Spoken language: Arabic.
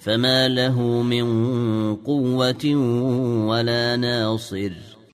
فما له من قوة ولا ناصر.